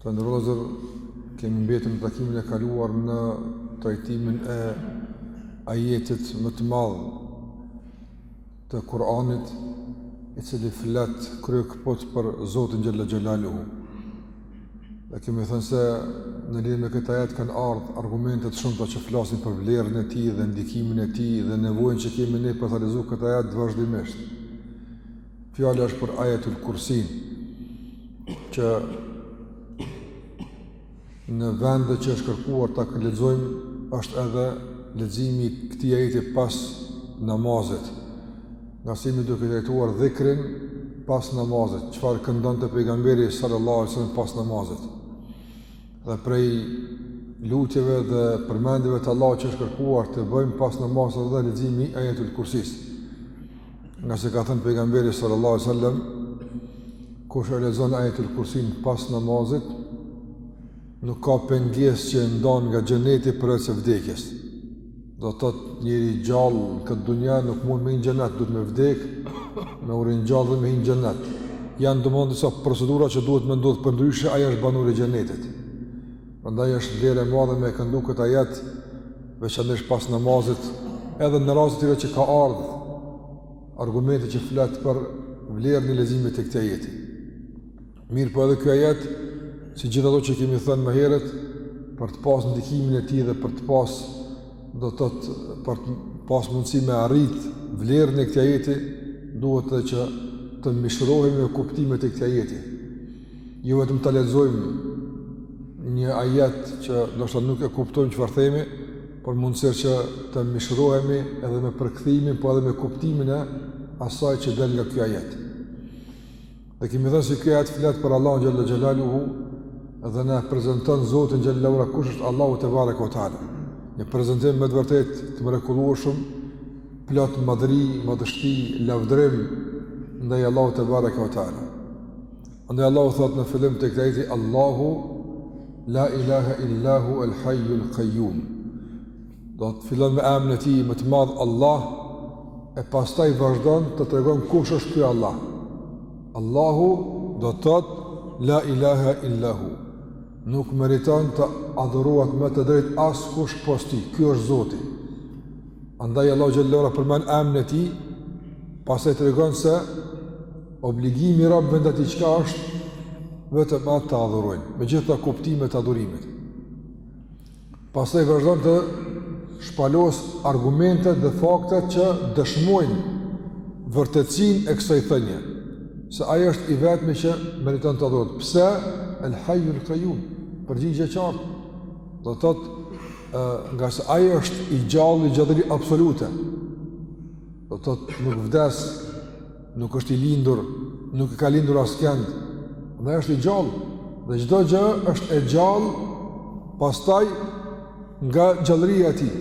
Të nderuar vëllezër, kemi mbetur në takimin e kaluar në trajtimin e ajetit më të madh të Kur'anit, i cili flet kryekëput për Zotin Xhel-le Xhelaluhu. Dhe kemi thënë se në lidhje me këtë ajet kanë ardhë argumente të shumta që flasin për vlerën e tij dhe ndikimin e tij dhe nevojën që kemi ne për ta lexu këtë ajet vazhdimisht. Fjala është për ajetul kursin, që në vendet që është kërkuar ta lexojmë, është edhe leximi i këtij ajeti pas namazit, ngase jemi duke trajtuar dhikrin pas namazit, çfarë këndonte pejgamberi sallallahu alaihi wasallam pas namazit. Dhe prej lutjeve dhe përmendjeve të Allahut që është kërkuar të bëjmë pas namazit edhe leximi i ajetul kursis. Ngase ka thënë pejgamberi sallallahu alaihi wasallam, kush e lexon ajetul kursin pas namazit, nuk ka pengesë që e ndan nga xheneti përveçse vdekjes. Do të thotë njeriu gjallë në këtë dunja nuk mund me hy në xhenet, duhet me vdek, me u ringjallë dhe me hy në xhenet. Janë domethënë disa procedura që duhet me ndodhë përndryshe, ai është banor i xhenetit. Prandaj është vlerë e madhe me e këndu këtë ajet, veçanërisht pas namazit, edhe në raste tjera që ka ardhë argumenti që flet për vlerën e leximit të këtij ajeti. Mirëpo edhe ky ajet, si gjithë ato që kemi thënë më herët, për të pas ndikimin e tij dhe për të pas do të thotë për të pas mundësi me arrit vlerën e këtij ajeti, duhet që të mishrohemi me kuptimet e këtij ajeti. Jo vetëm ta lexojmë një ajet që ndoshta nuk e kuptojmë çfarë themi, por mundësisht që të mishrohemi edhe me përkthimin, po edhe me kuptimin e asaj që del nga ky ajet. Dhe kemi thënë se ky ajet flet për Allahun Xhel-le Xhelaluhu, dhe na e prezanton Zotin Xhel-le Xhelaluhu, kush është Allahu tebareke ue teala. Një prezantim me të vërtetë të mrekullueshëm, plot madhëri, madhështi, lavdërim, ndaj Allahut tebareke ue teala. Andaj Allahu thotë në fillim të këtij ajeti Allahu la ilaha illa hu el hayyul qayyum. Do të thotë fillon me emrin e tij më të madh Allah e pastaj vazhdon e tregon kush është ky Allah. Allahu do të thotë la ilaha illa hu. Nuk meriton të adhurohet me të drejtë askush pos tij. Ky është Zoti. Andaj Allahu xhelle ue ala përmend emrin e tij, pastaj tregon se obligimi i robëve ndaj tij çka është vetëm atë ta adhurojnë, me gjitha kuptimet e adhurimit. Pastaj vazhdon të shpalosë argumentet dhe faktet që dëshmojnë vërtetësinë e kësaj thënie, se ai është i vetmi që meriton të adhurohet. Pse? El hajju el kajum, përgjigje qartë, do të thotë ngase ai është i gjallë, gjallëri absolute do të thotë nuk vdes nuk është i lindur nuk e ka lindur askënd dhe është i gjallë dhe çdo gjë është e gjallë pastaj nga gjallëria e tij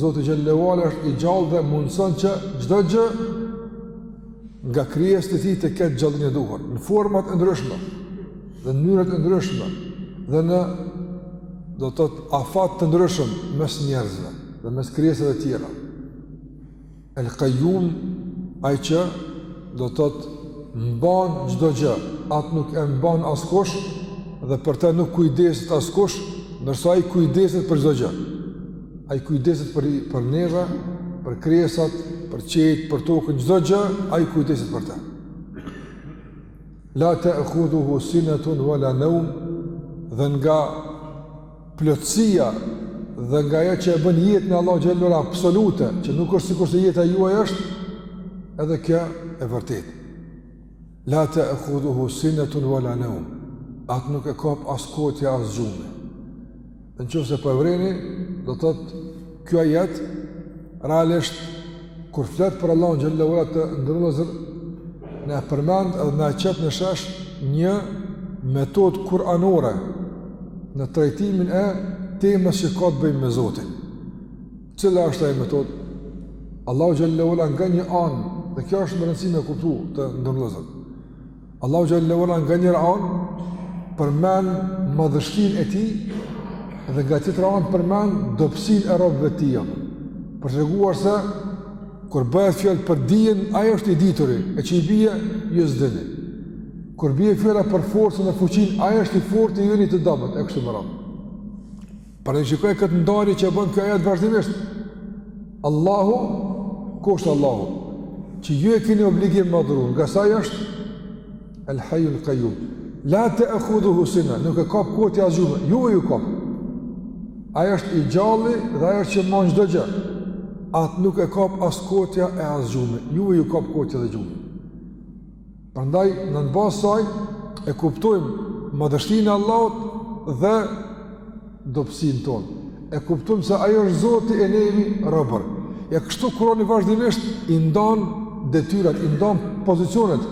Zoti xhelle ue ala është i gjallë dhe mundëson që çdo gjë nga krijesat e tij të ketë gjallërinë e duhur në format e ndryshme dhe në mënyra të ndryshme dhe në do të thotë afat të ndryshëm mes njerëzve dhe mes krijesave të tjera. El Kajjum ai që do të thotë mban çdo gjë, atë nuk e mban askush dhe për të nuk kujdeset askush, ndërsa ai kujdeset për çdo gjë. Ai kujdeset për për neve, për krijesat, për qejt, për tokën, çdo gjë ai kujdeset për të. La te'hudhuhu sinetun ue la neum dhe nga plotësia dhe nga ajo që e bën jetën e Allahut xhelle ue ala absolute, që nuk është sikurse jeta juaj është, edhe kjo e vërtetë. La te'hudhuhu sinetun ue la neum, atë nuk e kap as kotja as gjumi. Në qoftë se po e vëreni, do të thotë ky ajet, realisht, kur flet për Allahun xhelle ue ala, të nderuar vëllezër, na e përmend edhe na e qet në shesh një metodë kuranore në trajtimin e temës që ka të bëjë me Zotin. Cila është ajo metodë? Allahu xhelle ue ala nga një anë, dhe kjo është me rëndësi me e kuptu, të nderuar vëllezër, Allahu xhelle ue ala nga njëra anë përmend madhështinë e tij dhe nga tjetra anë përmend dobësinë e robëve të tij. Për të treguar se kur bëhet fjalë për dijen, ai është i dituri, e që i bie ju s'dini. Kur bie fjala për forcën e fuqinë, ai është i forti, ju jeni të dobët, e kështu me radhë. Pra shikoni këtë ndarje që bën ky ajet vazhdimisht. Allahu, kush është Allahu? Që ju e keni obligim me adhuru, ngase ai është? El Hajjul Kajjum. La te'hudhuhu sine, nuk e kap kotja as gjumi, juve ju kap. Ai është i gjalli dhe ai është që man çdo gjë. Atë nuk e kap as kotja e as gjumi. Juve ju kap kotja dhe gjumi. Prandaj ne në bazë saj e kuptojmë madhështinë e Allahut dhe dobësinë tonë. E kuptojmë se ai është Zoti e ne jemi robër. Ja kështu Kurani vazhdimisht i ndan detyrat, i ndan pozicionet.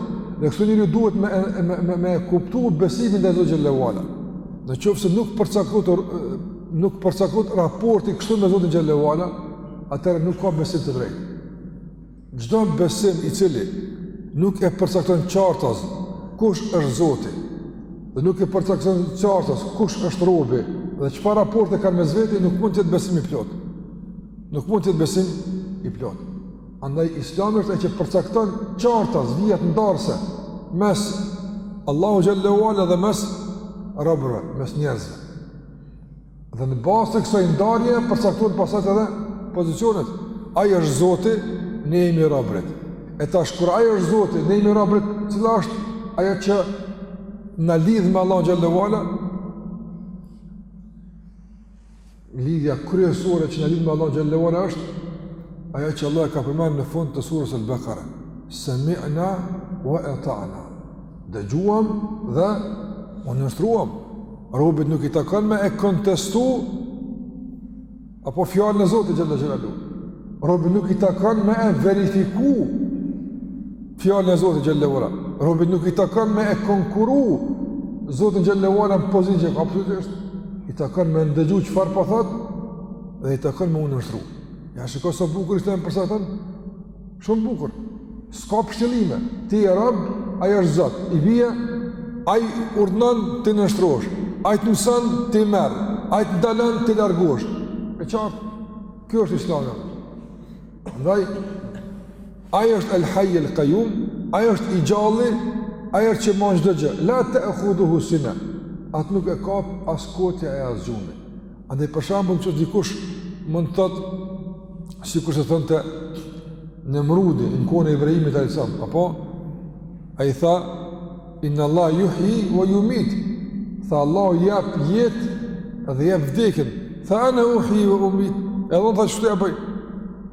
Dhe kështu njeriu duhet me, me, me, me kuptu besimin ndaj Zotit xhele ue ala. Në qoftë se nuk përcaktohet, nuk përcaktohet raporti kështu me Zotin xhele ue ala, atëherë nuk ka besim të drejtë. Çdo besim i cili nuk e përcakton qartas kush është Zoti dhe nuk e përcakton qartas kush është robi dhe çfarë raporte kanë mes veti nuk mund të jetë besim i plotë. Nuk mund të jetë besim i plotë. Andaj Islami është ai që përcakton qartas vijat ndarëse mes Allahut xhele ue ala dhe mes robërve, mes njerëzve. Dhe në bazë të kësaj ndarje përcaktohen pastaj edhe pozicionet. Ai është Zoti, ne jemi robërit. E tash kur ai është Zoti, ne jemi robërit, cila është ajo që na lidh me Allahun xhallahu ala? Lidhja kryesore që na lidh me Allahun xhele ue ala është ajo që Allahu e ka përmend në fund të surës Al-Baqara. Sami'na wa ata'na. Dëgjuam dhe u nënshtruam. Robit nuk i takon me e kontestu apo fjalën e Zotit xhele xhelaluhu. Robit nuk i takon me e verifiku fjalën e Zotit xhele ue ala. Robit nuk i takon me e konkuru Zotin xhele ue ala në pozitë që absolutisht i takon me ndëgju çfarë po thotë dhe i takon me u nënshtru. Ja shiko sa bukur ishte për sa thon. Shumë bukur. S'ka pështjellime. Ti je rob, ai është Zot. I bie, ai urdhnon, ti nënshtrohesh. Ai të mëson, ti merr. Ai të ndalon, ti largohesh. E qartë, kjo është islami. Andaj, ai është el-Hajj el-Kajjum, ai është i gjalli, ai është që man çdo gjë. La te'khudhuhu sina. Atë nuk e kap as kotja e as gjumi. Andaj për shembull që dikush mund të thotë sikur se thonte Nemrudi në kohën e Ibrahimit alayhis salam, apo ai tha inna Allah yuhi wa yumit. Tha Allahu jap jetë dhe jap vdekjen. Tha ana uhi wa umit. Edhe unë tha kështu ia bëj.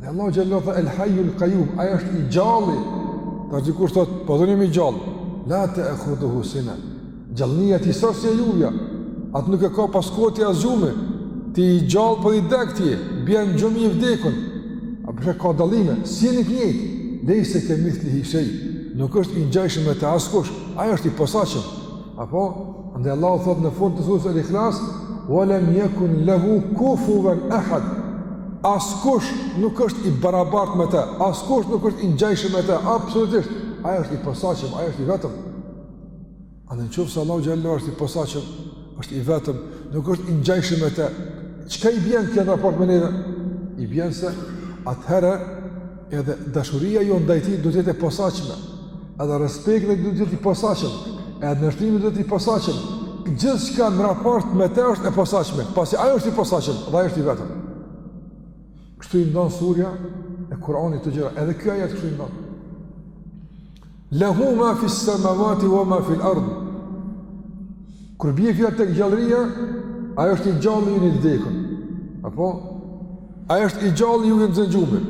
Dhe Allahu xhele ue ala, el-Hajju el-Kajjum, ai është i gjalli, tash dikush thotë, po edhe unë jam i gjallë, la te'khudhuhu sina, gjallnia e tij s'është si e juvja, atë nuk e kap as kotja as gjumi, ti i gjallë por i dekt je, bjen në gjumë i vdekun, a po sheh, ka dallime, s'jeni të njëjtë, lejse ke mithlihi shej, nuk është i ngjajshëm me të askush, ai është i posaçëm, Apo, andaj Allahu thot në fund të sures el-Ikhlas, Walem jekun lehu kufuven ehad, askush nuk është i barabart me te, askush nuk është i ngjajshëm me te, absolutisht, ai është i posaçëm, ai është i vetëm. Edhe në qoftë se Allahu xhel-le është i posaçëm, është i vetëm, nuk është i ngjajshëm me te, çka i bjen të kenë raport me neve? I bjen se atëherë Edhe dashuria jonë ndaj tij duhet të jetë e posaçme. Edhe respekti ndaj tij duhet të jetë i posaçëm. Edhe nënshtrimi duhet të jetë i posaçëm. Gjithçka në raport me të është e posaçme, pasi ai është i posaçëm, dhe ai është i vetëm. Kështu i ndon surja e Kur'anit këto gjëra. Edhe ky ajet kështu i ndon. Lehu ma fi s-samawati wa ma fi l-ard. Kur bie fjala tek gjallëria, ai është i gjallë, ju jeni të vdekun. Apo ai është i gjallë, juve ju zën gjumi.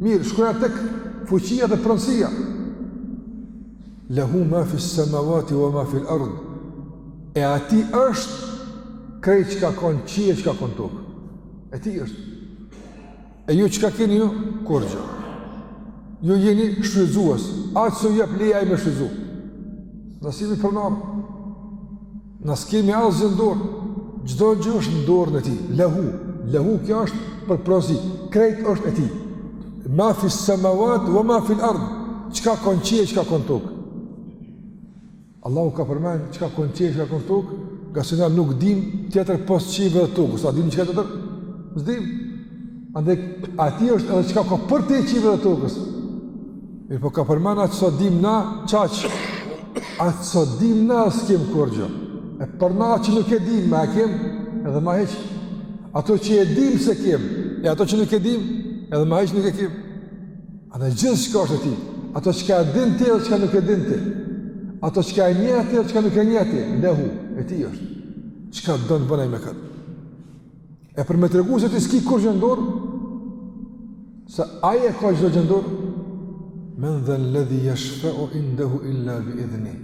Mirë, shkojmë tek fuqia dhe pronësia. Lehu ma fi s-samawati wa ma fi l-ard. E atij është krejt çka ka në qiej, çka ka në tokë. E tij është. E ju çka keni ju? Kurgjë. Ju jeni shfrytëzues, aq sa ju jep leje ai me shfrytëzu. Na s'jemi pronar. Na s'kemi asgjë në dorë. Çdo gjë është në dorën e tij. Lehu, lehu kjo është për pronësi. Krejt është e tij. Ma fi samawat wa ma fi al-ard. Çka ka në qiej, çka ka në tokë. Allahu ka përmend çka ka në qiej, çka ka në tokë, ngase na nuk dimë tjetër pos qiejve e tokës, a dimë çka tjetër? S'dim. Andaj e tij është edhe çka ka përtej qiejve e tokës. Mirëpo ka përmend aq sa dimë na, qaq. Aq sa dimë na s'kem kurgjë. E për na që nuk e dimë, ma e kem edhe ma hiç. Ato që e dimë s'e kem, e ato që nuk e dimë, edhe ma hiç nuk e kem. Andaj gjithçka është e tij, ato çka e din ti dhe çka nuk e din ti, ato çka e njeh ti dhe çka nuk e njeh ti, lehu, e tij është, çka don të bën ai me këtë. E për me tregu se ti s'ki kurgjë në dorë, se ai e ka çdo gjë në dorë, men dhel-ledhi jeshfeu indehu illa bi idhni,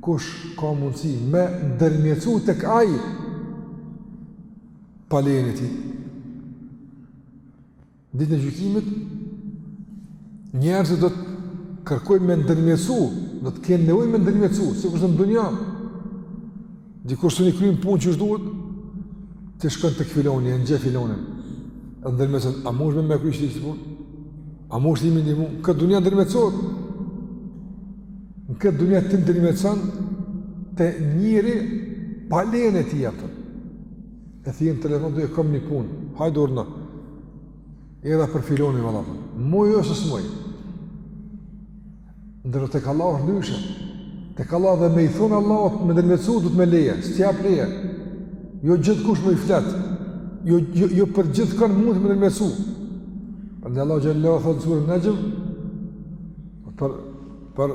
kush ka mundësi me ndërmjetsu tek ai, pa lejen e tij, Ditën e gjykimit, njerëzit do të kërkojnë me ndërmjetësu, do të kenë nevojë me ndërmjetësu, sikur është në dunja, dikush s'un i kryn punë që i duhet, ti shkon tek filoni, e njeh filonin, e ndërmjetëson, a munesh me ma kry qit punë? A munesh me më ndihmu? Në këtë dunja ndërmjetësohet, në këtë dunja ti ndërmjetëson te njëri pa lejen e tij jepëtën. E thirr në telefon, e kom një punë, hajde urdhno. Edhe për filanin valla. Muj ose s'muj. Ndërsa tek Allahu është ndryshe. Tek Allahu edhe me i thonë Allahut me ndërmjetsu duhet me leje, s'ta jep leje. Jo gjithkush mun i flet. Jo, jo, jo për gjithkanë mundet me ndërmjetsu. Prandaj Allahu xhelle ve ala thotë në suren Nexhm, për, për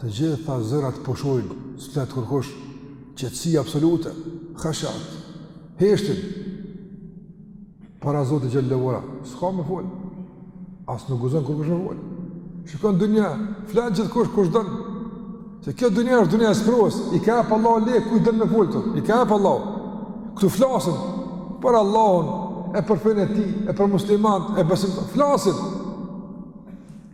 Të gjitha zërat pushojnë, s'flet kurkush, qetësi absolute, khashat, heshtin, para Zotit xhelle ve ala, s'ka me fol, as nuk guxon kurkush me fol, sikur n'dynja, flet gjithkush, kush don, se kjo dynja është dynja e sprovës, i ka e pa Allah, leje, kuj don me fol, të, i ka e pa Allah, këtu flasin, për Allahun, e për fenë e tij, e për muslimant, e besim, flasin,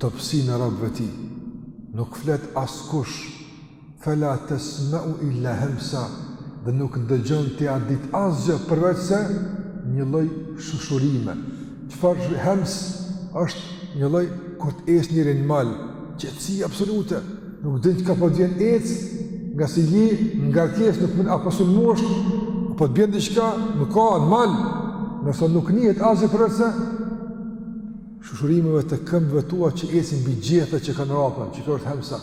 Dobësinë e robëve të tij. Nuk flet askush, fela tesme'u illa hemsa, dhe nuk dëgjon ti atë ditë asgjë përveçse një lloj shushurime. Çfarë është hems? Është një lloj kur të ecë njeri në mal, qetësi absolute, nuk din çka po të vjen ec, ngase je n'ngarkesë nuk din a po sulmohesh, a po të bjen diçka, nuk ka në mal, ndërsa nuk nihet asgjë përveçse Shushurimeve të këmbëve tua që ecin mbi gjethe që kanë ra, pra, që kjo është hemsa.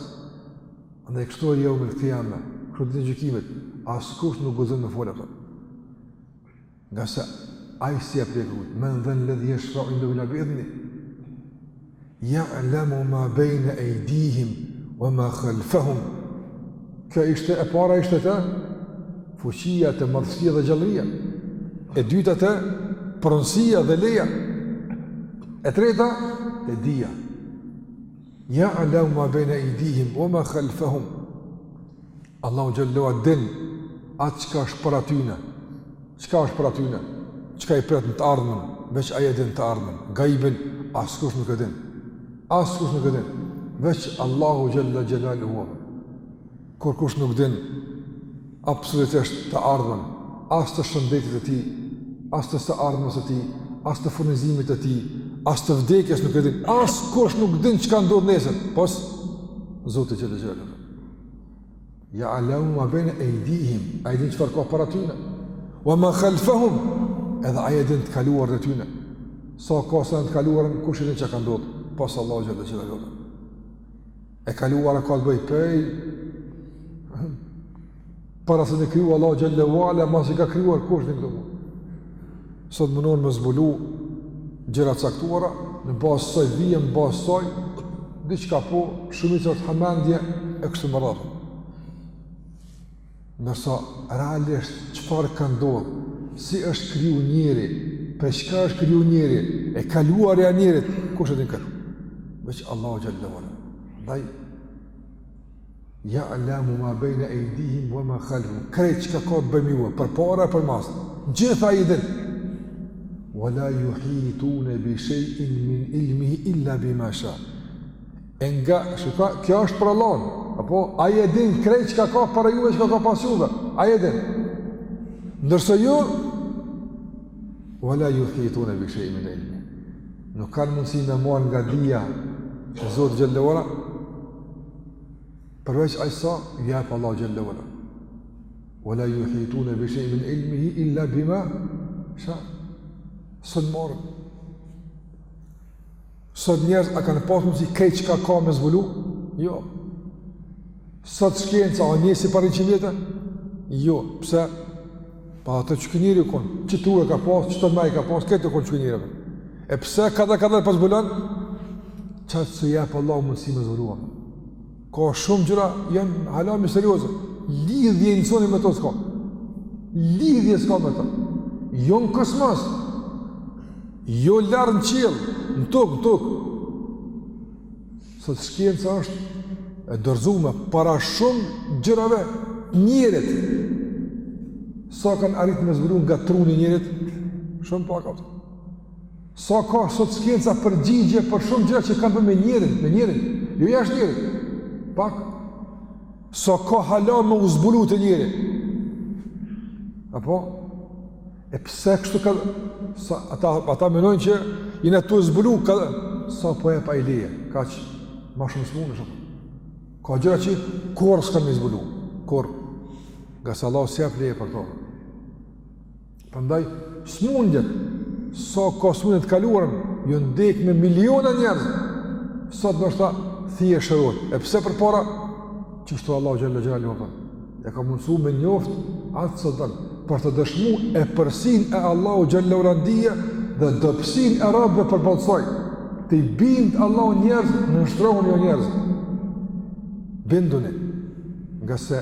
Andaj kështu jeumil kijame, kështu ditën e gjykimit, askush nuk guxon me fol atë. Ngase ai si e preku, men dhel ledhi jeshfeu indehu illa bi idhni. Ja'lemu ma bejne ejdihim, wa ma khalfahum. Kjo ishte e para ishte te, Fuqia te madhështia dhe gjallëria. E dyta te pronësia dhe leja. E treta te dija. Ja'lemu ma bejne ejdihim, wa ma khalfahum. Allahu xhelle ve ala din atë çka është para tyne. Çka është para tyne? Çka i pret në të ardhmen, veç ai e din të ardhmen. Gajbin, askush nuk e din. Askush nuk e din. Veç Allahu xhelle xhelaluhu Kurrkush nuk din absolutisht të ardhmen, as të shëndetit të tij, as të së ardhmes së tij, as të furnizimit të tij, as të vdekjes nuk e din. Askush nuk din çka ndodh nesër, pos Zotit xhelle ve ala. Ja'lemu ma bejne ejdihim, ai din çfarë ka para tyne, wa ma khalfahum, edhe ai e din të kaluarën e tyne, sikurse në të kaluarën kush e din çka ka ndodhë, pos Allahut xhelle xhelaluhu E kaluara ka të bëjë prej para se me kriju Allah xhelle ve ala, masi ka krijuar kush një këtë mund. Sot mundohen me zbulu gjëra të caktuara, në bazë t'saj, vijmë në bazë t'saj, diçka po, shumica është hamendje, e kështu me radhë. Ndërsa realisht çfarë ka ndodh, si është kriju njeri, prej çka është kriju njeri, e kaluarja e njerit, kush e din këtë? Veç Allahu xhallahu ala. Ndaj Jalamu ma bejna ejdihim wa ma khalfehum Krejt çka ka të bëjë me juve Përpara e përmas Gjitha i din Wa la juhitune bishejin min ilmihi illa bima sha E nga, shikoj, kjo është për Allahun. Apo ai e din krejt çka ka para juve, çka ka pas juve. Ai e din. Ndërsa ju wala yuhituna bi shay'in min ilmi. Nuk kanë mundësi me marr nga dija e Zotit xhallahu ala. Përveç aq sa jep Allah xhallahu ala. Wala yuhituna bi shay'in min ilmihi illa bima sha. Sulmor. Sot njerëz a kanë pas mundësi krejt çka ka me zbulu? Jo. Sot shkenca a njësi për një vjetë? Jo. Pse? Pa ato që kënjëri u konë, që tu e ka pas, që të me i ka pas, këtë u konë që kënjëri u konë. E pse kadal kadal po zbulon? Qatë se jep Allah mundësi me zbulu Ka shumë gjëra janë hala misterioze. Lidhje insoni me to s'ka. Lidhje s'ka me to. Jo në kosmos. Jo larg në qiell, në tokë, në tokë. Sot shkenca është e dorëzume para shumë gjërave njerit. Sa kanë arritë me zbulu nga truni i njerit, shumë pak, pak. Sa ka sot shkenca përgjigje për shumë gjëra që kanë të bëjnë me njerin, me njerin, jo jashtë njerit. Pak sa ka hala me u zbulu te njeri. Apo e pse kështu? Ngase ata ata mendojnë që jena tu zbulu kaq sa po jep ai leje, kaq më shumë s'munesh. Ka gjëra që kurrë s'kanë me zbulu, kurrë. Ngase Allah s'jep leje për to. Prandaj sëmundjet sa ka sëmundje në të kaluarën, janë dek me miliona njerëz. Sot ndoshta thjesht shërohet. E pse përpara qështu Allahu xhalla xhalaluhu nuk ia ka mundsu me njoft atë sot don për të dëshmu epërsinë e Allahu xhalla ala në dije dhe dobësinë e robëve përballë saj. T'i binden Allahut njerëzit. Nënshtrohuni o njerëz. Binduni ngase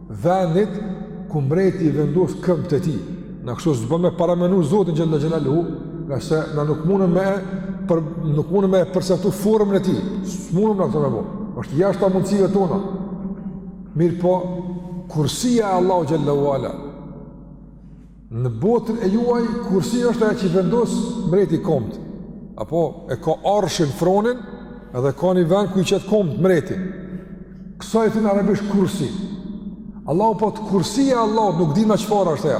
vendit ku mbreti i vendos këmbët e tij. Na kështu s'bon me paramenu Zotin xhelle xhelaluhu, ngase na nuk munem me, për, nuk munem me e perceptu formën e tij, s'munem na këto me bo, është jashta mundësive tona. Mirëpo, kursia e Allahut xhelle ue ala, Në botën e juaj, kursi është ajo që i vendos mbreti komët. Apo e ka arshin fronin edhe ka një vend ku i qet komët mbreti. Kësaj i thonë arabisht kursi. Allahu po thotë kursia e Allahut nuk dina çfarë është ajo.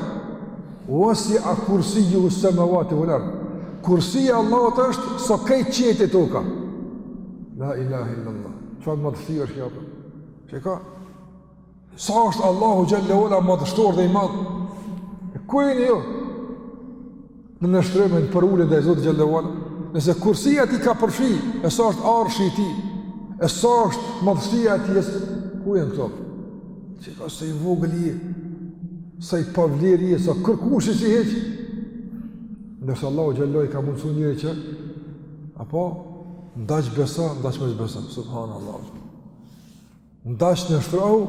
Uasia kursijuhu semavati uel erd. Kursia e Allahut është sa krejt qiejt e toka. La ilahe illallah. Çfarë madhështie është kjo? Çka? Sa është Allahu xhele ue ala madhështor dhe i madh? Ku e një jo? Në nënshtrim e përulje ndaj Zotit xhele ue ala? Nëse kursia e tij ka përfshi, e sa është arshi i tij, e sa është madhështia e tij, e ku je në këto? Çka, sa i vogël je, sa i pavlerë je, sa kërkush je, si hiç? Nëse Allahu xhele ue ala i ka mundësu njerit që, apo, n'daç beso, n'daç mos beso, subhanallah. N'daç nënshtrohu,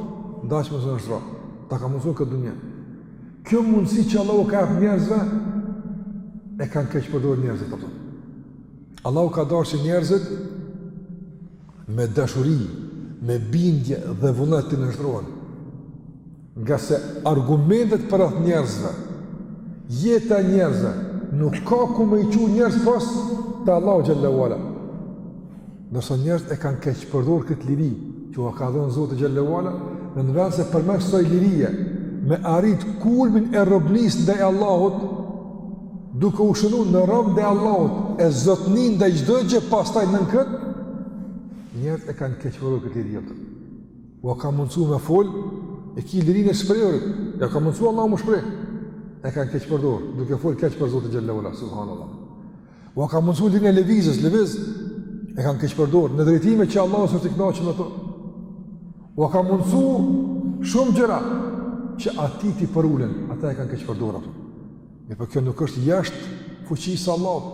n'daç mos nënshtrohu. Ta ka mundësu n'këtë dunja. Kjo mundësi që Allahu ua ka jep njerëzve, e kanë keqpërdor njerëzit ato. Allahu ka dasht që njerëzit me dashuri, me bindje dhe vullnet t'i nënshtrohen. Ngase argumentet përreth njerëzve, jeta e njerëzve, nuk ka ku me i çu njerëzit pos te Allahu xhele ue ala. Ndërsa njerëzit e kanë keqpërdor këtë liri, që ua ka dhënë Zoti xhele ue ala, dhe në vend se përmes asaj lirie, me arrit kulmin e robnisë ndaj Allahut, duke u shndërru në rob ndaj Allahut, e zotni ndaj çdo gjëje pastaj nën këtë, njerëzit e kanë keqpërdor këtë liri. Ua ka mundësu me fol, e ki lirinë e shprehurit, ja ka mundësu Allahu m'u shpreh, e kanë keqpërdor, duke fol keq për Zotin xhele ue ala, subhanallah. Ua ka mundësu lirinë e lëvizjes, lëviz, e kanë keqpërdor, në drejtime që Allahu s'është i knaqun me to. Ua ka mundësu shumë gjëra që atij t'i përulen, ata e kanë keqpërdor ato. Mirëpo kjo nuk është jashtë fuqisë së Allahut,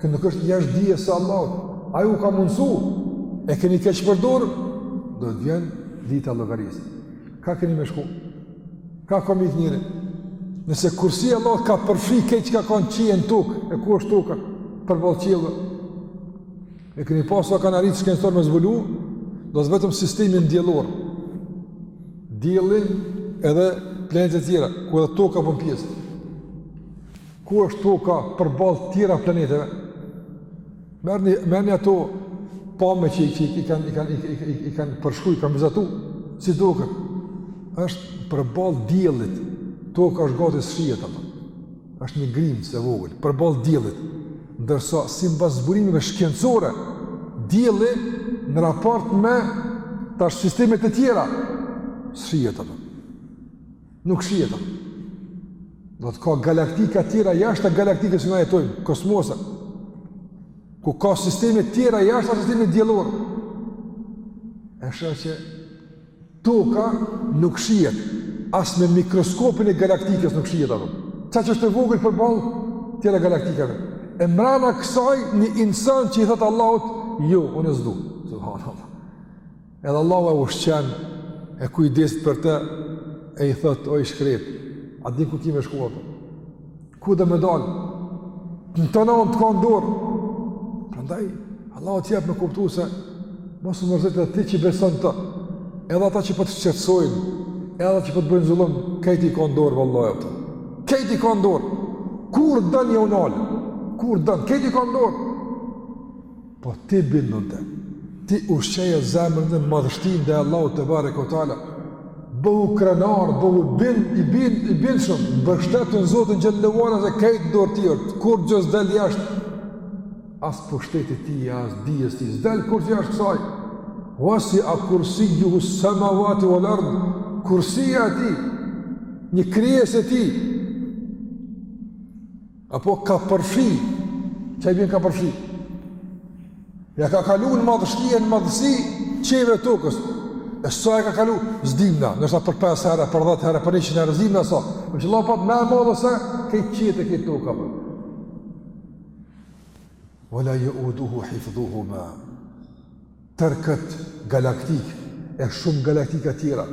kjo nuk është jashtë dijes së Allahut, ai ju ka mundësu, e keni keqpërdor, do të vjen dita llogarisë. Kah keni me shku? Kah ka me ik njeri? Nëse kursia e Allahut ka përfshi krejt çka ka n'qiej e n'tokë, e ku është toka, përballë qiellit, E kemi pa sa kanë arritë shkencëtarët me zbulu, do thotë vetëm sistemin diellor. Diellin edhe planetet tjera, ku edhe toka bën pjesë. Ku është toka përballë tjera planeteve? Merni, merni ato pamje që, që i kanë i kanë i, i, i kanë përshkru, i kanë vizatu, si duket. Është përballë diellit, toka është gati s'shihet ato. është një grimcë e vogël përballë diellit, ndërsa simbas zbulimeve shkencore, dielli në raport me tash sistemet e tjera s'shihet ato. Nuk shihet ato. Do të ka galaktika tjera jashtë galaktikës që na jetojmë, kosmosa. Ku ka sisteme tjera jashtë sistemit diellor. E sheh që Toka nuk shihet, as me mikroskopin e galaktikës nuk shihet ato. Qaq është e vogël përballë tjera galaktikave. E mbrana kësaj një insan që i thot Allahut, "Jo, unë s'du." Subhanallah. Edhe Allahu e ushqen, e kujdeset për të e i thot, "O i shkret, a din ku ki me shku?" Ku do me dalë? Në tana anë të ka n'dorë. Prandaj, Allahu të jep me kuptu se mos u mërzit edhe ti që beson n'to. Edhe ata që po të shqetsojnë, edhe ata që po të bëjnë zullum, kejt i ka n'dorë, vallahi ato. Kejt i ka n'dorë. Kur don jau nal. Kur don. Kejt i ka n'dorë. Po ti bindu n'to, ti ushqeje zemrën dhe madhështinë ndaj Allahut tebareke ue teala, bëhu krenar, bëhu bind, i bind, i bindshëm, mbështetu n'Zotin xhele ue ala se krejt n'dorë t'tij është, kurgjë s'del jashtë as pushtetit tij, as dijes tij, s'del kurgjë jashtë kësaj. Wasia kursijuhu samawati wal ard, kursia e tij, një krijesë e tij. Apo ka përfshi, çka i bjen ka përfshi. Ja ka kalu në madhështi e në madhësi qiejve e tokës. E sa ja ka kalu, s'dimë na, ndoshta për 5 herë, për 10 herë, për 100 herë, s'dimë na sa. Meqë Allahu po thot ma e madhe se kejt qiejt e kejt toka. Wala jeuduhu hifdhuhuma. Tërë këtë galaktikë, e shumë galaktika tjera.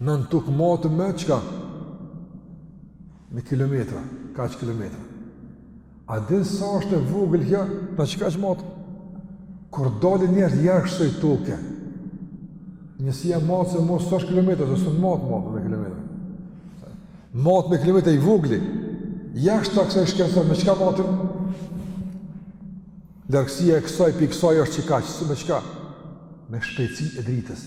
Na n'tokë matim me çka? Me kilometra, kaq kilometra. A din sa është e vogël kjo? Na qekaq matim? Kur dalin njerëzit jashtë kësaj toke, njësia matëse ma s'është kilometra, se s'mun mat ma me kilometra. Matë me kilometra i vogli, jashtë kësaj shkencëtarët me çka matin? Largësia e kësaj prej kësaj është qekaq, me çka? Me shpejtësi e dritës.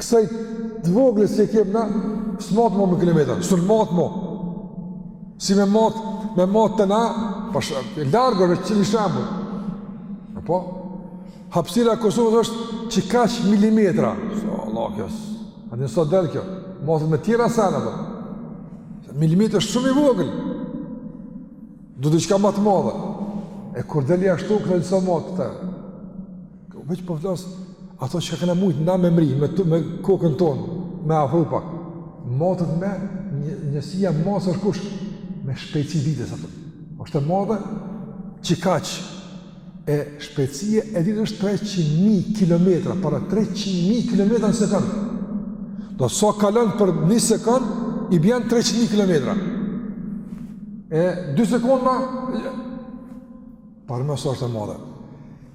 Kësaj të vogles që e kemi na, s'matet ma me kilometra, s'mun mat ma. Si me matë, me matë të na, pa shë, e largër me një shembull. A po, hapsira e Kosovës është qekaq milimetra. Së Allah kjo, a, s'del kjo, matet me tjera sene. Po. Milimetri është shumë i vogël. Do diçka ma të madhe. E kur del jashtë, këtë një sot matë të. Veç po flas ato që kena mujt na me mri, me të, me kokën ton, me afru pak. Matet me një, njësia masë është kush me shpejtësi dritës ato. Është e madhe qekaq e shpejtësia e dritës është 300.000 km, pra 300.000 km në sekund. Do sa so kalon për një sekund, i bjen 300.000 km. E 2 sekonda Paramendo sa është e madhe.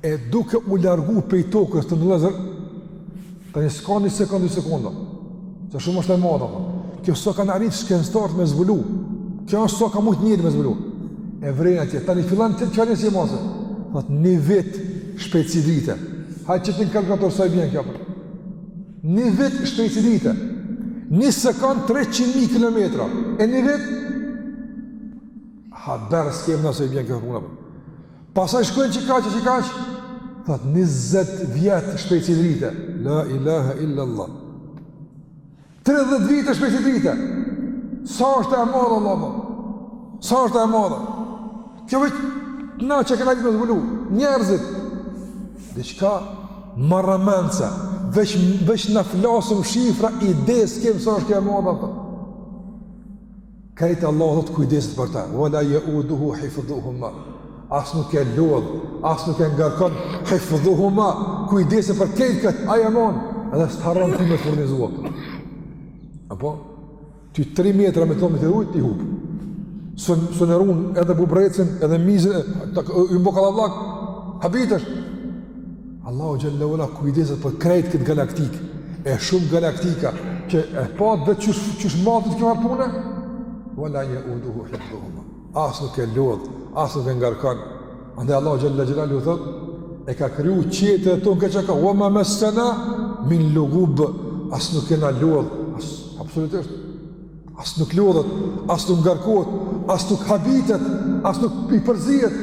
E duke u largu prej tokës të ndëlezër, tani s'ka një sekundë, dy sekonda. Se shumë është e madhe. Po. Kjo sa kanë arritë shkencëtarët me zbulu. Kjo është sa ka mujtë njeri me zbulu. E vërejnë atje. Tani fillon tjetër njësi e masë. Thot, një vit shpejtësi drite. Hajt qite në kalkulator sa i bjen kjo. Një vit shpejtësi drite. Një sekundë 300.000 km. E një vit Haber s'kem na sa i bjen kjo punë. Pasaj shkojnë qekaq, qekaq. Thot, 20 vjet shpejtësi drite. La ilaha illa Allah. 30 vjet shpejtësi drite. Sa është e madhe, Allah, Allah. Sa është e madhe. Kjo veç, na që kena dit me zbulu. Njerëzit. Diçka marramendse. Veç, veç na flasim shifra, ide s'kem sa është e madhe, Allah. Krejt Allahu thotë kujdeset për ta. Wala yauduhu hifdhuhuma. As nuk e lodh, as nuk e ngarkon hifdhuhuma. Kujdesi për krejt këta, ai e mban, edhe s't'harron ty me furnizu. Apo ty 3 metra me tomë të rujt ti hup. Sun sun e run edhe bubrrecin, edhe mizën, tak u bo kallabllak. Habitesh. Allahu xhallahu ala kujdeset për krejt këtë galaktik e shumë galaktika që e patë edhe qysh, qysh matet kjo farë pune wala yauduhu hifdhuhuma as nuk e lodh, as nuk e ngarkon andaj Allahu xhallahu xhalaluhu thot e ka kriju qiejt e tokën e çka ka wa ma massana min lugub as nuk e na lodh as absolutisht as nuk lodhet, as nuk ngarkohet as nuk habitet, as nuk i përzihet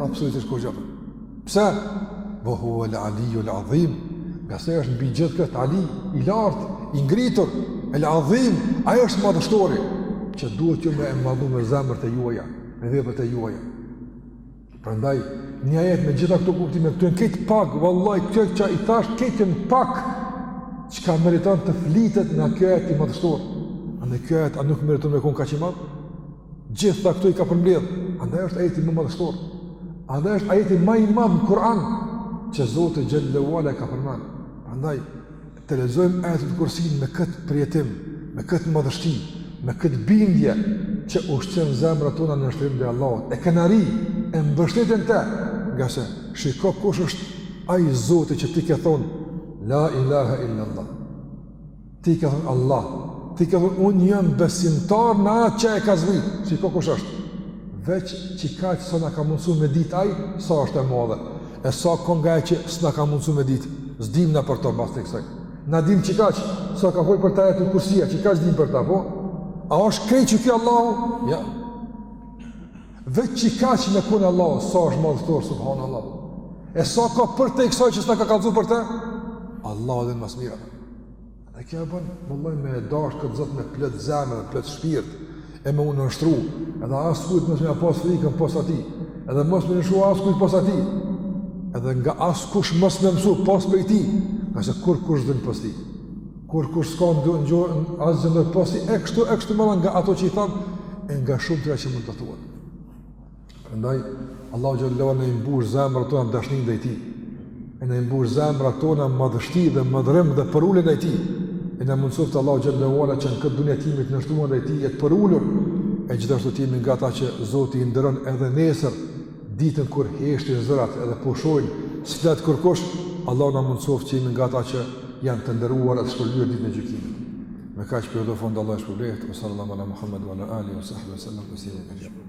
absolutisht kurgja Pse? Wa huwa al-Aliyyu al-Azim. Ngase është mbi gjithë këtë Ali, i lartë, i ngritur, el adhim, ai është madhështori, që duhet ju me e madhëru me zemrat e juaja, me veprat e juaja. Prandaj, një ajet me gjitha këto kuptime, këto janë krejt pak, vallaj, kjo që i thashë, krejt janë pak, çka meriton të flitet nga ky ajet i madhështor. Ani ky ajet, a nuk meriton me konë kaq i madh? Gjitha këtu i ka përmbledh. Prandaj është ajeti më madhështor. Prandaj është ajeti ma i madh në Kur'an që Zoti xhele ue ala e ka përmend. Prandaj të lexojmë ajetin Kursi me këtë përjetim, me këtë madhështi, me këtë bindje që ushqen zemrat tona në nënshtrim ndaj Allahut. E krenari e mbështetje në të, ngase shiko kush është ai Zoti që ti ke thon la ilaha illa Allah. Ti ke thon Allah, ti ke thon unë jam besimtar në atë që e ka zbrit, shiko kush është, veç qekaq sa na ka mundësu me dit aj, sa është e madhe, e sa ka nga ajo që s'na ka mundësu me dit, s'dim na për të pos kësaj. Na dim qekaq, sa ka fol për ta ajetul Kursia, qekaq dim për ta, po? A është krejt qeky Allahu? Jo. Veç qekaq me kon Allahu sa është madhështor subhanallah. E sa ka përtej kësaj që s'na ka kallzu për te? Allahu e din ma s'miri. Dhe kjo e bon vllaun me e dasht këtë Zot me plot zemër, me plot shpirt e me iu nënshtru, edhe askujt mos me ia pas frikën pos atij, edhe mos me iu nënshtru askujt pos atij, edhe nga askush mos me mësu pos prej tij, ngase kurrkush s'din pos tij. Kurrkush s'ka në dorë asnjë send pos tij, e kështu, e kështu me radhë nga ato që i thamë, e nga shumë tjera që mund të thuhen. Prandaj, Allahu xhele ue ala na i mbush zemrat tona me dashni ndaj tij, e na i mbush zemrat tona madhështi dhe madhërim dhe përulje ndaj tij, e na mundësoftë Allahu xhele ue ala që në këtë dunja të jemi të nënshtruar ndaj tij, e të përulur, e gjithashtu të jemi nga ata që Zoti i nderon edhe nesër, Ditën kur heshtin zërat edhe pushojnë, s'flet kurrkush, Allahu na mundësoftë që të jemi nga ata që janë të nderuar e të shpërblyer ditën e gjykimit. Me kaq po përfundoj Allahu ju shpërbleftë, ue sallallahu ala Muhammed, ue ala alihi, ue sahbihi, ue sel-lem,